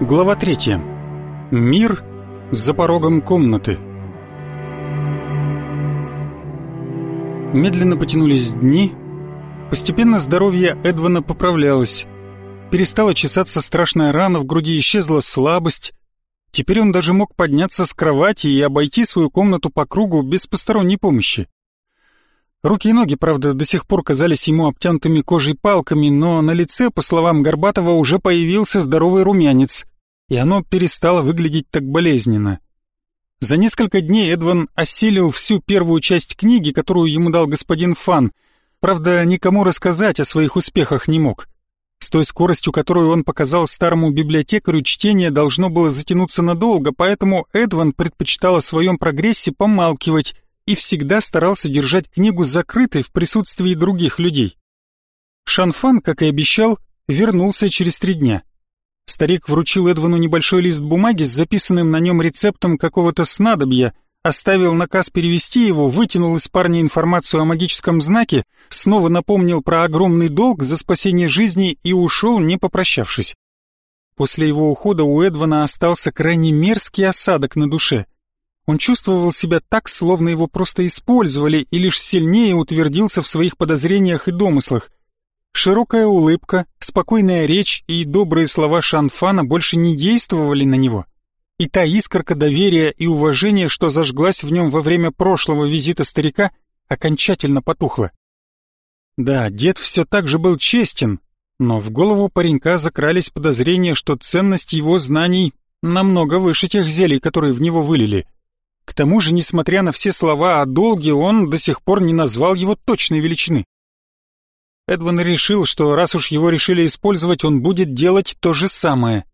Глава третья. Мир за порогом комнаты. Медленно потянулись дни. Постепенно здоровье Эдвана поправлялось. Перестала чесаться страшная рана, в груди исчезла слабость. Теперь он даже мог подняться с кровати и обойти свою комнату по кругу без посторонней помощи. Руки и ноги, правда, до сих пор казались ему обтянутыми кожей палками, но на лице, по словам Горбатова, уже появился здоровый румянец и оно перестало выглядеть так болезненно. За несколько дней Эдван осилил всю первую часть книги, которую ему дал господин Фан. Правда, никому рассказать о своих успехах не мог. С той скоростью, которую он показал старому библиотекарю, чтение должно было затянуться надолго, поэтому Эдван предпочитал о своем прогрессе помалкивать и всегда старался держать книгу закрытой в присутствии других людей. Шанфан, как и обещал, вернулся через три дня. Старик вручил Эдвану небольшой лист бумаги с записанным на нем рецептом какого-то снадобья, оставил наказ перевести его, вытянул из парня информацию о магическом знаке, снова напомнил про огромный долг за спасение жизни и ушел, не попрощавшись. После его ухода у Эдвана остался крайне мерзкий осадок на душе. Он чувствовал себя так, словно его просто использовали, и лишь сильнее утвердился в своих подозрениях и домыслах. Широкая улыбка, спокойная речь и добрые слова Шанфана больше не действовали на него. И та искорка доверия и уважения, что зажглась в нем во время прошлого визита старика, окончательно потухла. Да, дед все так же был честен, но в голову паренька закрались подозрения, что ценность его знаний намного выше тех зелий, которые в него вылили. К тому же, несмотря на все слова о долге, он до сих пор не назвал его точной величины. Эдван решил, что раз уж его решили использовать, он будет делать то же самое.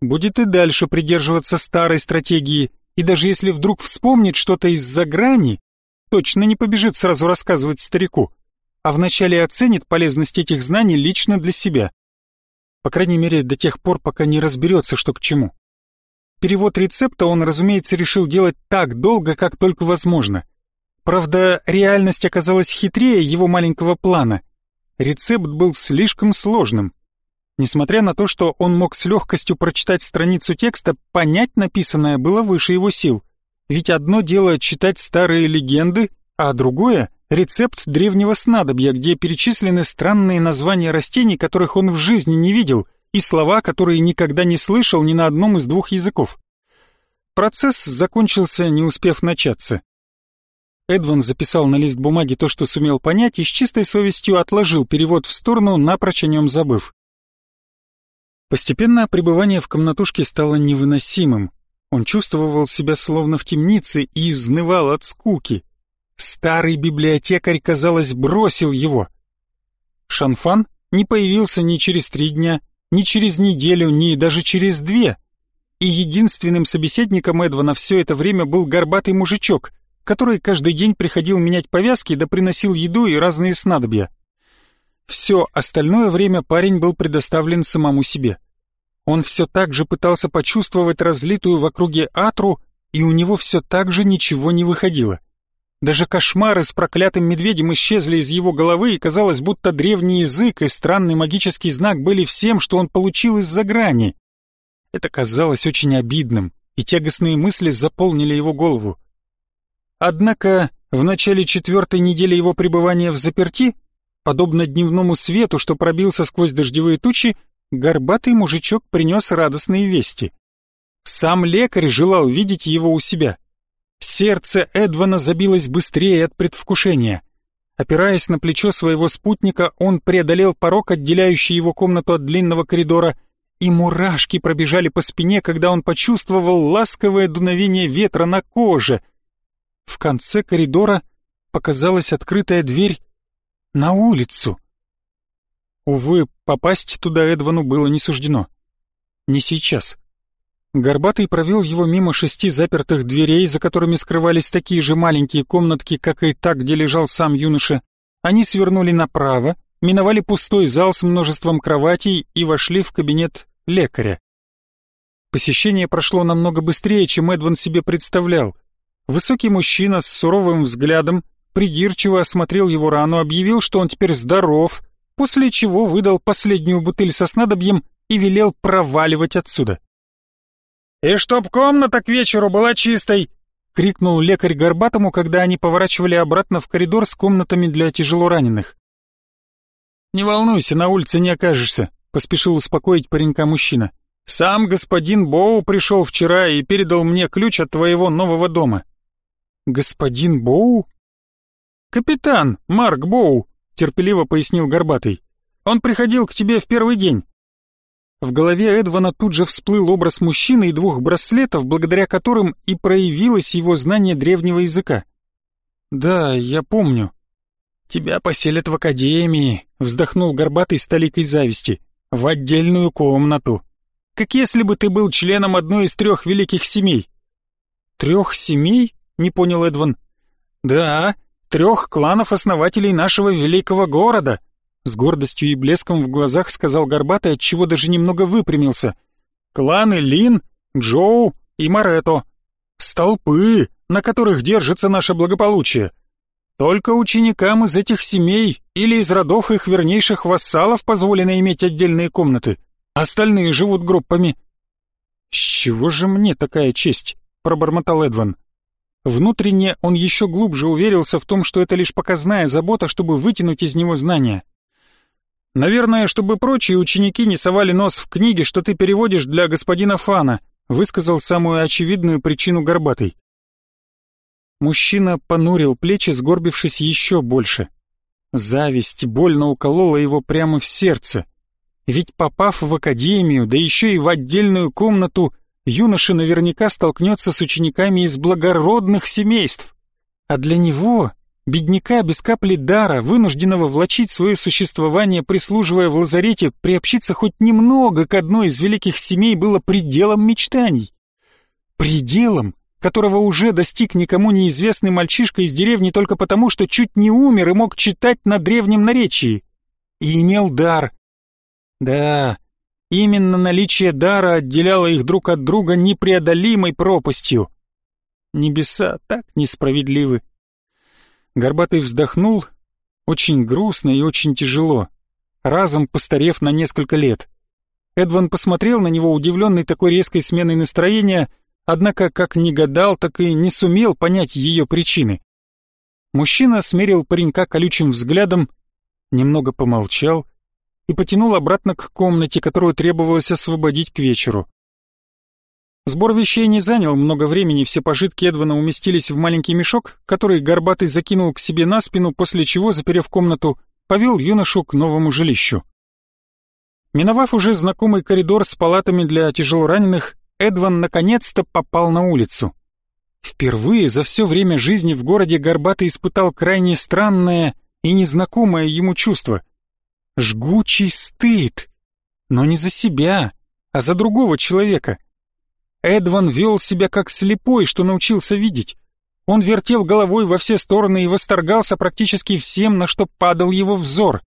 Будет и дальше придерживаться старой стратегии, и даже если вдруг вспомнит что-то из-за грани, точно не побежит сразу рассказывать старику, а вначале оценит полезность этих знаний лично для себя. По крайней мере, до тех пор, пока не разберется, что к чему. Перевод рецепта он, разумеется, решил делать так долго, как только возможно. Правда, реальность оказалась хитрее его маленького плана — рецепт был слишком сложным. Несмотря на то, что он мог с легкостью прочитать страницу текста, понять написанное было выше его сил. Ведь одно дело читать старые легенды, а другое — рецепт древнего снадобья, где перечислены странные названия растений, которых он в жизни не видел, и слова, которые никогда не слышал ни на одном из двух языков. Процесс закончился, не успев начаться. Эдван записал на лист бумаги то, что сумел понять, и с чистой совестью отложил перевод в сторону, напрочь о нем забыв. Постепенно пребывание в комнатушке стало невыносимым. Он чувствовал себя словно в темнице и изнывал от скуки. Старый библиотекарь, казалось, бросил его. Шанфан не появился ни через три дня, ни через неделю, ни даже через две. И единственным собеседником Эдвана все это время был горбатый мужичок — который каждый день приходил менять повязки да приносил еду и разные снадобья. Все остальное время парень был предоставлен самому себе. Он все так же пытался почувствовать разлитую в округе атру, и у него все так же ничего не выходило. Даже кошмары с проклятым медведем исчезли из его головы, и казалось, будто древний язык и странный магический знак были всем, что он получил из-за грани. Это казалось очень обидным, и тягостные мысли заполнили его голову. Однако в начале четвертой недели его пребывания в заперти, подобно дневному свету, что пробился сквозь дождевые тучи, горбатый мужичок принес радостные вести. Сам лекарь желал видеть его у себя. Сердце Эдвана забилось быстрее от предвкушения. Опираясь на плечо своего спутника, он преодолел порог, отделяющий его комнату от длинного коридора, и мурашки пробежали по спине, когда он почувствовал ласковое дуновение ветра на коже — в конце коридора показалась открытая дверь на улицу. Увы, попасть туда Эдвану было не суждено. Не сейчас. Горбатый провел его мимо шести запертых дверей, за которыми скрывались такие же маленькие комнатки, как и та, где лежал сам юноша. Они свернули направо, миновали пустой зал с множеством кроватей и вошли в кабинет лекаря. Посещение прошло намного быстрее, чем Эдван себе представлял. Высокий мужчина с суровым взглядом придирчиво осмотрел его рану, объявил, что он теперь здоров, после чего выдал последнюю бутыль со снадобьем и велел проваливать отсюда. «И чтоб комната к вечеру была чистой!» — крикнул лекарь Горбатому, когда они поворачивали обратно в коридор с комнатами для тяжелораненых. «Не волнуйся, на улице не окажешься», — поспешил успокоить паренька мужчина. «Сам господин Боу пришел вчера и передал мне ключ от твоего нового дома». «Господин Боу?» «Капитан Марк Боу», — терпеливо пояснил Горбатый. «Он приходил к тебе в первый день». В голове Эдвана тут же всплыл образ мужчины и двух браслетов, благодаря которым и проявилось его знание древнего языка. «Да, я помню», «Тебя поселят в академии», — вздохнул горбатый с толикой зависти, — «в отдельную комнату. Как если бы ты был членом одной из трех великих семей». «Трех семей?» — не понял Эдван. «Да, трех кланов-основателей нашего великого города», — с гордостью и блеском в глазах сказал горбатый, отчего даже немного выпрямился. «Кланы Лин, Джоу и Марето. Столпы, на которых держится наше благополучие». Только ученикам из этих семей или из родов их вернейших вассалов позволено иметь отдельные комнаты, остальные живут группами. «С чего же мне такая честь?» — пробормотал Эдван. Внутренне он еще глубже уверился в том, что это лишь показная забота, чтобы вытянуть из него знания. «Наверное, чтобы прочие ученики не совали нос в книги, что ты переводишь для господина Фана», высказал самую очевидную причину Горбатый. Мужчина понурил плечи, сгорбившись еще больше. Зависть больно уколола его прямо в сердце. Ведь попав в академию, да еще и в отдельную комнату, юноша наверняка столкнется с учениками из благородных семейств. А для него, бедняка без капли дара, вынужденного влачить свое существование, прислуживая в лазарете, приобщиться хоть немного к одной из великих семей было пределом мечтаний. Пределом, которого уже достиг никому неизвестный мальчишка из деревни только потому, что чуть не умер и мог читать на древнем наречии. И имел дар. Да, именно наличие дара отделяло их друг от друга непреодолимой пропастью. Небеса так несправедливы. Горбатый вздохнул, очень грустно и очень тяжело, разом постарев на несколько лет. Эдван посмотрел на него, удивленный такой резкой сменой настроения, однако как не гадал, так и не сумел понять ее причины. Мужчина смерил паренька колючим взглядом, немного помолчал и потянул обратно к комнате, которую требовалось освободить к вечеру. Сбор вещей не занял много времени, все пожитки Эдвана уместились в маленький мешок, который Горбатый закинул к себе на спину, после чего, заперев комнату, повел юношу к новому жилищу. Миновав уже знакомый коридор с палатами для тяжелораненых, Эдван наконец-то попал на улицу. Впервые за все время жизни в городе Горбатый испытал крайне странное и незнакомое ему чувство. Жгучий стыд. Но не за себя, а за другого человека. Эдван вел себя как слепой, что научился видеть. Он вертел головой во все стороны и восторгался практически всем, на что падал его взор.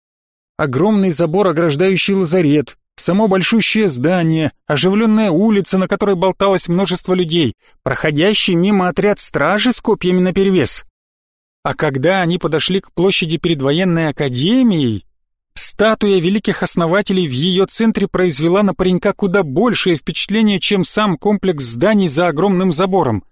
Огромный забор, ограждающий лазарет, Само большущее здание, оживленная улица, на которой болталось множество людей, проходящий мимо отряд стражи с копьями наперевес. А когда они подошли к площади перед военной академией, статуя великих основателей в ее центре произвела на паренька куда большее впечатление, чем сам комплекс зданий за огромным забором.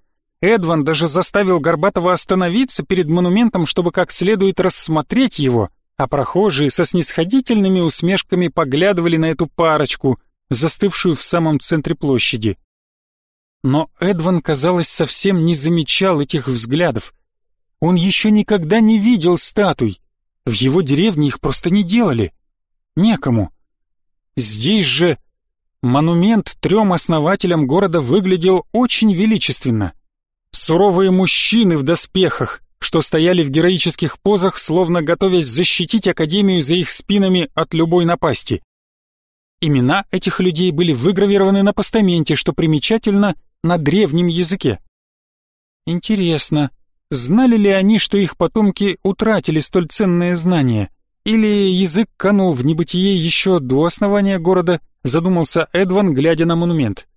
Эдван даже заставил Горбатова остановиться перед монументом, чтобы как следует рассмотреть его — а прохожие со снисходительными усмешками поглядывали на эту парочку, застывшую в самом центре площади. Но Эдван, казалось, совсем не замечал этих взглядов. Он еще никогда не видел статуй. В его деревне их просто не делали. Некому. Здесь же монумент трем основателям города выглядел очень величественно. Суровые мужчины в доспехах, что стояли в героических позах, словно готовясь защитить Академию за их спинами от любой напасти. Имена этих людей были выгравированы на постаменте, что примечательно, на древнем языке. Интересно, знали ли они, что их потомки утратили столь ценные знания? Или язык канул в небытие еще до основания города, задумался Эдван, глядя на монумент.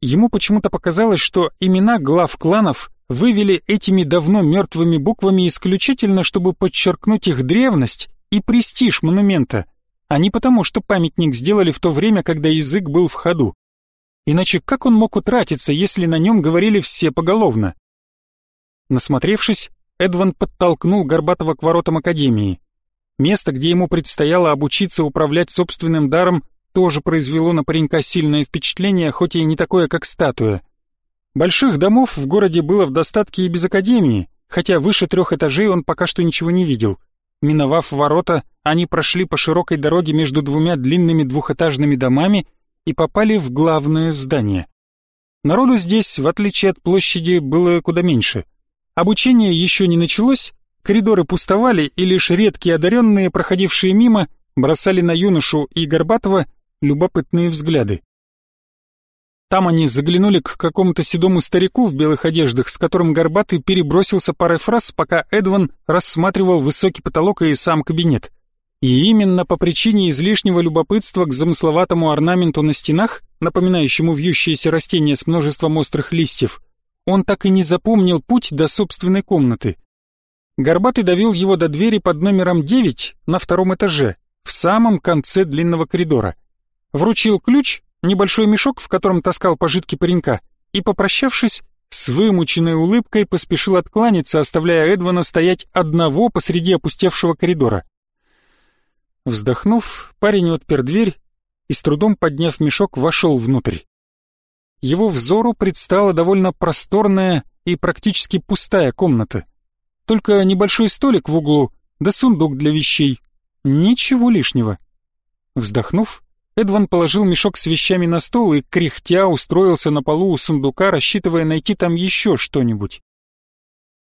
Ему почему-то показалось, что имена глав кланов вывели этими давно мертвыми буквами исключительно, чтобы подчеркнуть их древность и престиж монумента, а не потому, что памятник сделали в то время, когда язык был в ходу. Иначе как он мог утратиться, если на нем говорили все поголовно? Насмотревшись, Эдван подтолкнул Горбатова к воротам Академии. Место, где ему предстояло обучиться управлять собственным даром, тоже произвело на паренька сильное впечатление, хоть и не такое, как статуя. Больших домов в городе было в достатке и без Академии, хотя выше трех этажей он пока что ничего не видел. Миновав ворота, они прошли по широкой дороге между двумя длинными двухэтажными домами и попали в главное здание. Народу здесь, в отличие от площади, было куда меньше. Обучение еще не началось, коридоры пустовали, и лишь редкие одаренные, проходившие мимо, бросали на юношу и Горбатова любопытные взгляды. Там они заглянули к какому-то седому старику в белых одеждах, с которым Горбатый перебросился парой фраз, пока Эдван рассматривал высокий потолок и сам кабинет. И именно по причине излишнего любопытства к замысловатому орнаменту на стенах, напоминающему вьющиеся растения с множеством острых листьев, он так и не запомнил путь до собственной комнаты. Горбатый довел его до двери под номером 9 на втором этаже, в самом конце длинного коридора. Вручил ключ, небольшой мешок, в котором таскал пожитки паренька, и, попрощавшись, с вымученной улыбкой поспешил откланяться, оставляя Эдвана стоять одного посреди опустевшего коридора. Вздохнув, парень отпер дверь и, с трудом подняв мешок, вошел внутрь. Его взору предстала довольно просторная и практически пустая комната. Только небольшой столик в углу, да сундук для вещей. Ничего лишнего. Вздохнув, Эдван положил мешок с вещами на стол и, кряхтя, устроился на полу у сундука, рассчитывая найти там еще что-нибудь.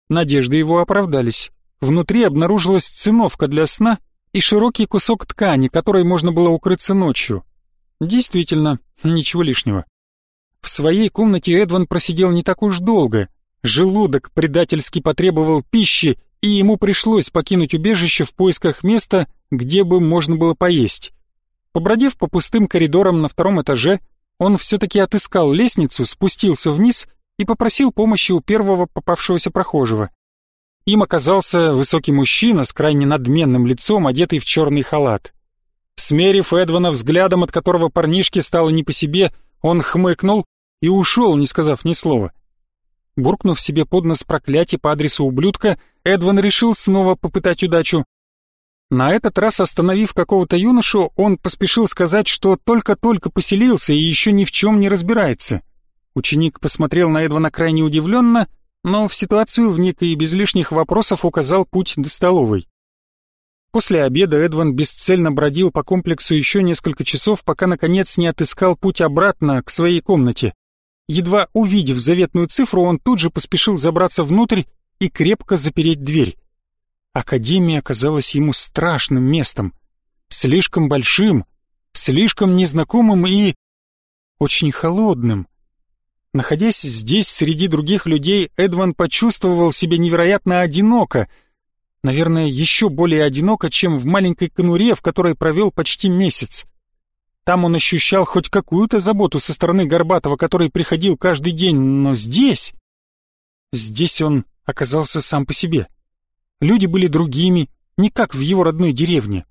Надежды его оправдались. Внутри обнаружилась циновка для сна — и широкий кусок ткани, которой можно было укрыться ночью. Действительно, ничего лишнего. В своей комнате Эдван просидел не так уж долго. Желудок предательски потребовал пищи, и ему пришлось покинуть убежище в поисках места, где бы можно было поесть. Побродив по пустым коридорам на втором этаже, он все-таки отыскал лестницу, спустился вниз и попросил помощи у первого попавшегося прохожего. Им оказался высокий мужчина с крайне надменным лицом, одетый в черный халат. Смерив Эдвана взглядом, от которого парнишке стало не по себе, он хмыкнул и ушел, не сказав ни слова. Буркнув себе под нос проклятие по адресу ублюдка, Эдван решил снова попытать удачу. На этот раз, остановив какого-то юношу, он поспешил сказать, что только-только поселился и еще ни в чем не разбирается. Ученик посмотрел на Эдвана крайне удивленно но в ситуацию вник и без лишних вопросов указал путь до столовой. После обеда Эдван бесцельно бродил по комплексу еще несколько часов, пока наконец не отыскал путь обратно к своей комнате. Едва увидев заветную цифру, он тут же поспешил забраться внутрь и крепко запереть дверь. Академия оказалась ему страшным местом, слишком большим, слишком незнакомым и очень холодным. Находясь здесь среди других людей, Эдван почувствовал себя невероятно одиноко. Наверное, еще более одиноко, чем в маленькой конуре, в которой провел почти месяц. Там он ощущал хоть какую-то заботу со стороны Горбатова, который приходил каждый день, но здесь... Здесь он оказался сам по себе. Люди были другими, не как в его родной деревне.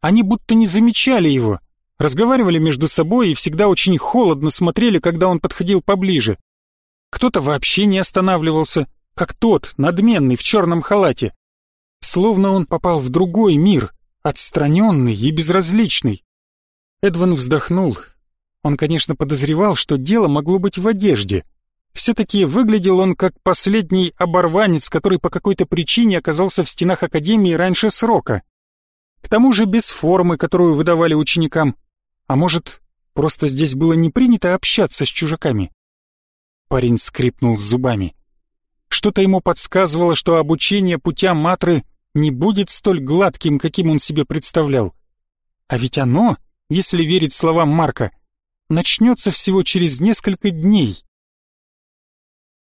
Они будто не замечали его, разговаривали между собой и всегда очень холодно смотрели, когда он подходил поближе. Кто-то вообще не останавливался, как тот, надменный, в черном халате. Словно он попал в другой мир, отстраненный и безразличный. Эдван вздохнул. Он, конечно, подозревал, что дело могло быть в одежде. Все-таки выглядел он как последний оборванец, который по какой-то причине оказался в стенах Академии раньше срока. К тому же без формы, которую выдавали ученикам. А может, просто здесь было не принято общаться с чужаками? Парень скрипнул зубами. Что-то ему подсказывало, что обучение путям матры не будет столь гладким, каким он себе представлял. А ведь оно, если верить словам Марка, начнется всего через несколько дней.